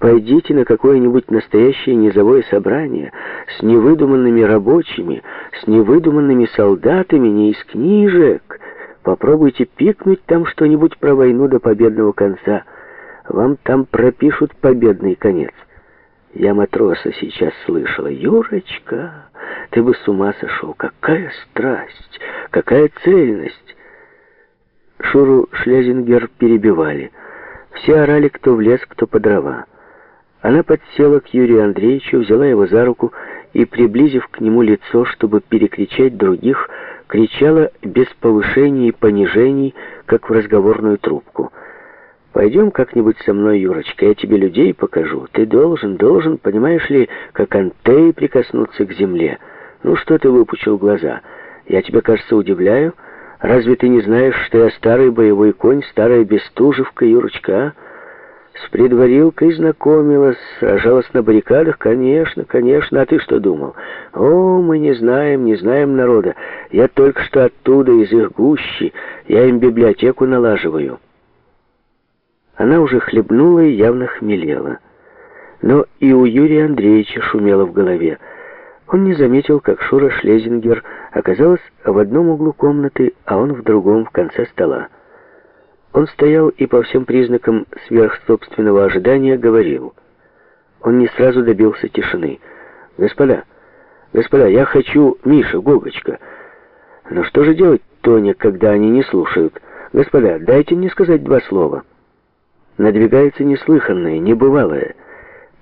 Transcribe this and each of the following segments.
Пойдите на какое-нибудь настоящее низовое собрание с невыдуманными рабочими, с невыдуманными солдатами, не из книжек. Попробуйте пикнуть там что-нибудь про войну до победного конца. Вам там пропишут победный конец. Я матроса сейчас слышала. Юрочка, ты бы с ума сошел. Какая страсть, какая цельность. Шуру Шлезингер перебивали. Все орали, кто в лес, кто по дрова. Она подсела к Юрию Андреевичу, взяла его за руку и, приблизив к нему лицо, чтобы перекричать других, кричала без повышений и понижений, как в разговорную трубку. «Пойдем как-нибудь со мной, Юрочка, я тебе людей покажу. Ты должен, должен, понимаешь ли, как антей прикоснуться к земле. Ну что ты выпучил глаза? Я тебя, кажется, удивляю. Разве ты не знаешь, что я старый боевой конь, старая бестужевка, Юрочка, а?» С предварилкой знакомилась, сражалась на баррикадах? Конечно, конечно. А ты что думал? О, мы не знаем, не знаем народа. Я только что оттуда, из их гущи. Я им библиотеку налаживаю. Она уже хлебнула и явно хмелела. Но и у Юрия Андреевича шумело в голове. Он не заметил, как Шура Шлезингер оказалась в одном углу комнаты, а он в другом, в конце стола. Он стоял и по всем признакам сверхсобственного ожидания говорил. Он не сразу добился тишины. «Господа, господа, я хочу Миша, Гогочка. Но что же делать, Тоня, когда они не слушают? Господа, дайте мне сказать два слова». Надвигается неслыханное, небывалое.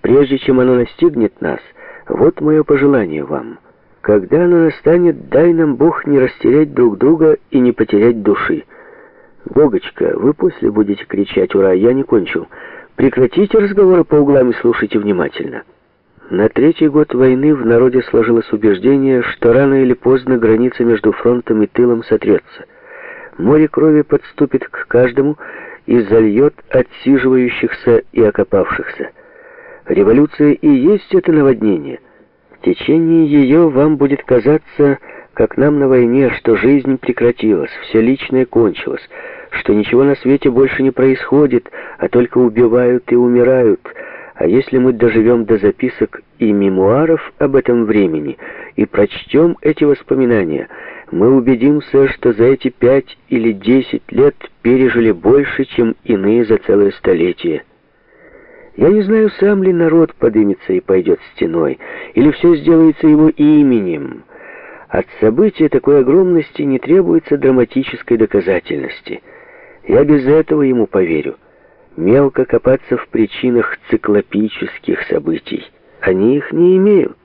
Прежде чем оно настигнет нас, вот мое пожелание вам. Когда оно настанет, дай нам Бог не растерять друг друга и не потерять души. «Гогочка, вы после будете кричать «Ура!» Я не кончил. Прекратите разговоры по углам и слушайте внимательно». На третий год войны в народе сложилось убеждение, что рано или поздно граница между фронтом и тылом сотрется. Море крови подступит к каждому и зальет отсиживающихся и окопавшихся. Революция и есть это наводнение. В течение ее вам будет казаться, как нам на войне, что жизнь прекратилась, все личное кончилось, что ничего на свете больше не происходит, а только убивают и умирают. А если мы доживем до записок и мемуаров об этом времени и прочтем эти воспоминания, мы убедимся, что за эти пять или десять лет пережили больше, чем иные за целое столетие. Я не знаю, сам ли народ подымется и пойдет стеной, или все сделается его именем. От события такой огромности не требуется драматической доказательности — я без этого ему поверю. Мелко копаться в причинах циклопических событий. Они их не имеют.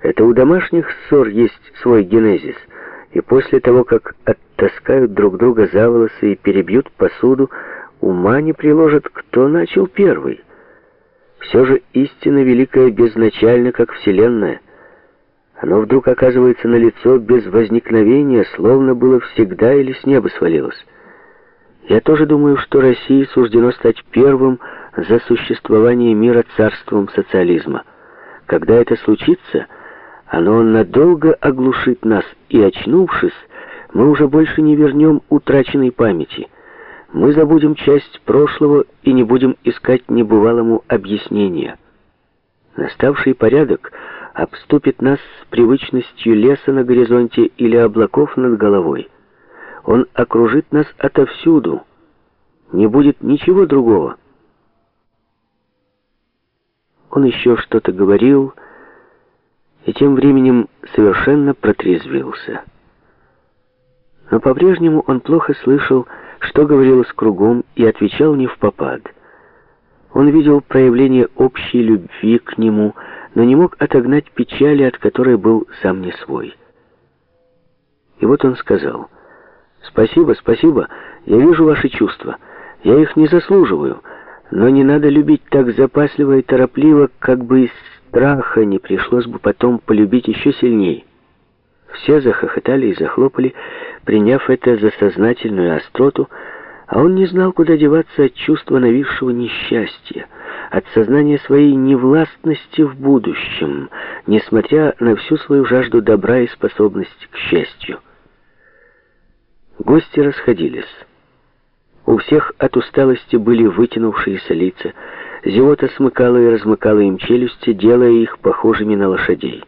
Это у домашних ссор есть свой генезис. И после того, как оттаскают друг друга за волосы и перебьют посуду, ума не приложат, кто начал первый. Все же истина великая безначальна, как Вселенная. Оно вдруг оказывается на лицо без возникновения, словно было всегда или с неба свалилось. Я тоже думаю, что России суждено стать первым за существование мира царством социализма. Когда это случится, оно надолго оглушит нас, и, очнувшись, мы уже больше не вернем утраченной памяти. Мы забудем часть прошлого и не будем искать небывалому объяснения. Наставший порядок обступит нас с привычностью леса на горизонте или облаков над головой. Он окружит нас отовсюду. Не будет ничего другого. Он еще что-то говорил, и тем временем совершенно протрезвился. Но по-прежнему он плохо слышал, что говорилось кругом, и отвечал не в попад. Он видел проявление общей любви к нему, но не мог отогнать печали, от которой был сам не свой. И вот он сказал... «Спасибо, спасибо. Я вижу ваши чувства. Я их не заслуживаю. Но не надо любить так запасливо и торопливо, как бы из страха не пришлось бы потом полюбить еще сильней». Все захохотали и захлопали, приняв это за сознательную остроту, а он не знал, куда деваться от чувства нависшего несчастья, от сознания своей невластности в будущем, несмотря на всю свою жажду добра и способность к счастью. Гости расходились. У всех от усталости были вытянувшиеся лица. Зевота смыкала и размыкала им челюсти, делая их похожими на лошадей.